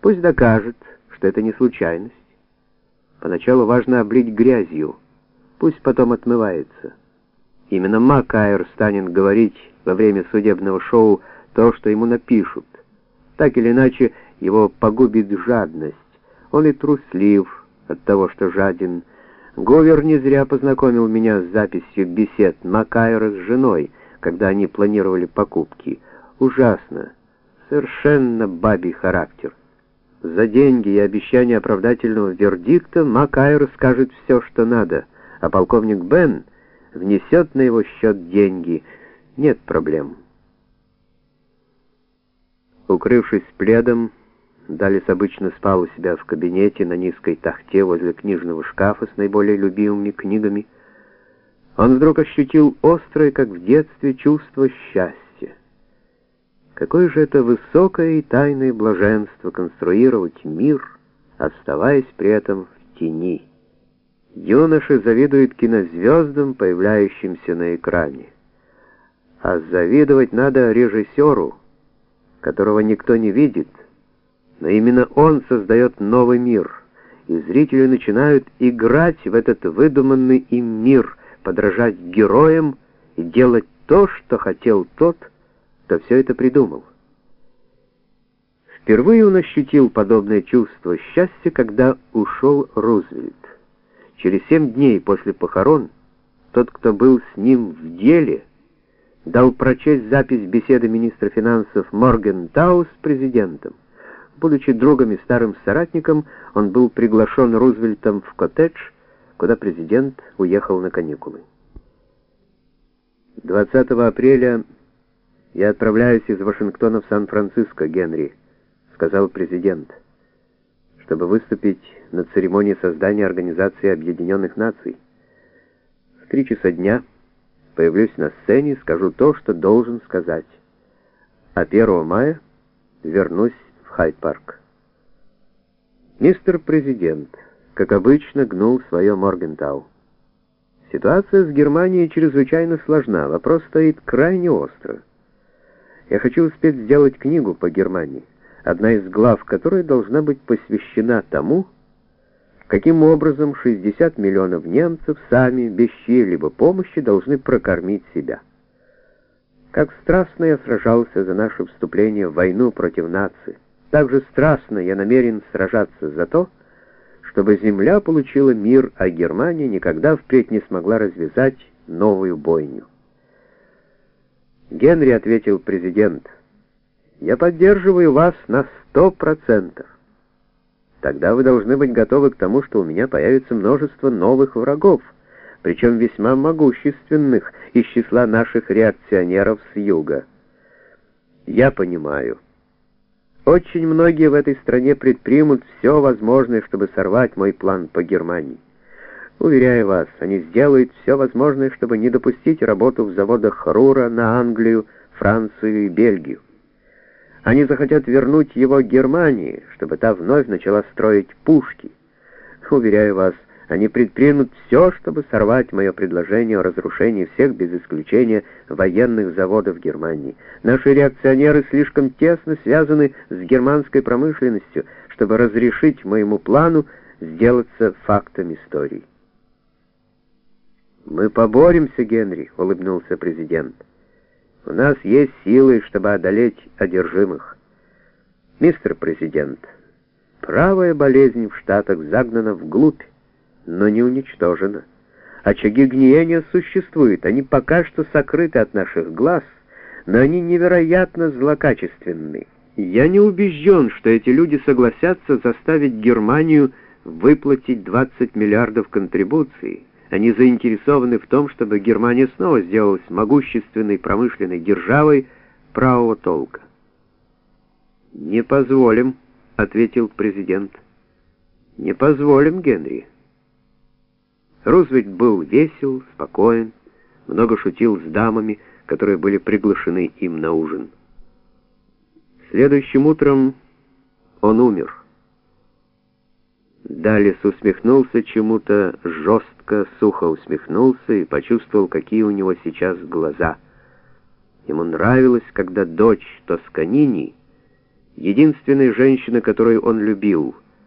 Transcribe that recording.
Пусть докажет, что это не случайность. Поначалу важно облить грязью, пусть потом отмывается. Именно Макайр станет говорить во время судебного шоу то, что ему напишут. Так или иначе, его погубит жадность. Он и труслив от того, что жаден. Говер не зря познакомил меня с записью бесед Макайра с женой, когда они планировали покупки. Ужасно. Совершенно бабий характер. За деньги и обещание оправдательного вердикта Макайр скажет все, что надо, а полковник Бен внесет на его счет деньги. Нет проблем. Укрывшись пледом, Далис обычно спал у себя в кабинете на низкой тахте возле книжного шкафа с наиболее любимыми книгами. Он вдруг ощутил острое, как в детстве, чувство счастья. Какое же это высокое и тайное блаженство конструировать мир, оставаясь при этом в тени. Юноши завидуют кинозвездам, появляющимся на экране. А завидовать надо режиссеру, которого никто не видит, но именно он создает новый мир, и зрители начинают играть в этот выдуманный им мир, подражать героям и делать то, что хотел тот, кто все это придумал. Впервые он ощутил подобное чувство счастья, когда ушел Рузвельт. Через семь дней после похорон тот, кто был с ним в деле, дал прочесть запись беседы министра финансов Моргентау с президентом. Будучи другом и старым соратником, он был приглашен Рузвельтом в коттедж, куда президент уехал на каникулы. 20 апреля я отправляюсь из Вашингтона в Сан-Франциско, Генри, сказал президент, чтобы выступить на церемонии создания Организации Объединенных Наций. В три часа дня появлюсь на сцене скажу то, что должен сказать. А 1 мая вернусь Хайд-парк. Мистер Президент, как обычно, гнул свое Моргентау. Ситуация с Германией чрезвычайно сложна, вопрос стоит крайне остро. Я хочу успеть сделать книгу по Германии, одна из глав которой должна быть посвящена тому, каким образом 60 миллионов немцев сами, без чьей-либо помощи, должны прокормить себя. Как страстно я сражался за наше вступление в войну против нации. Так же страстно я намерен сражаться за то, чтобы земля получила мир, а Германия никогда впредь не смогла развязать новую бойню. Генри ответил президент, «Я поддерживаю вас на сто процентов. Тогда вы должны быть готовы к тому, что у меня появится множество новых врагов, причем весьма могущественных из числа наших реакционеров с юга. Я понимаю». Очень многие в этой стране предпримут все возможное, чтобы сорвать мой план по Германии. Уверяю вас, они сделают все возможное, чтобы не допустить работу в заводах Хрура на Англию, Францию и Бельгию. Они захотят вернуть его Германии, чтобы та вновь начала строить пушки. Уверяю вас, они предпримут все, чтобы сорвать мое предложение о разрушении всех, без исключения, военных заводов Германии. Наши реакционеры слишком тесно связаны с германской промышленностью, чтобы разрешить моему плану сделаться фактом истории. «Мы поборемся, Генри», — улыбнулся президент. «У нас есть силы, чтобы одолеть одержимых. Мистер президент, правая болезнь в Штатах загнана вглубь, но не уничтожена. Очаги гниения существуют, они пока что сокрыты от наших глаз, но они невероятно злокачественны. Я не убежден, что эти люди согласятся заставить Германию выплатить 20 миллиардов контрибуций. Они заинтересованы в том, чтобы Германия снова сделалась могущественной промышленной державой правого толка. «Не позволим», — ответил президент. «Не позволим, Генри». Рузвельт был весел, спокоен, много шутил с дамами, которые были приглашены им на ужин. Следующим утром он умер. Далис усмехнулся чему-то, жестко, сухо усмехнулся и почувствовал, какие у него сейчас глаза. Ему нравилось, когда дочь Тосканини единственной женщины, которую он любил —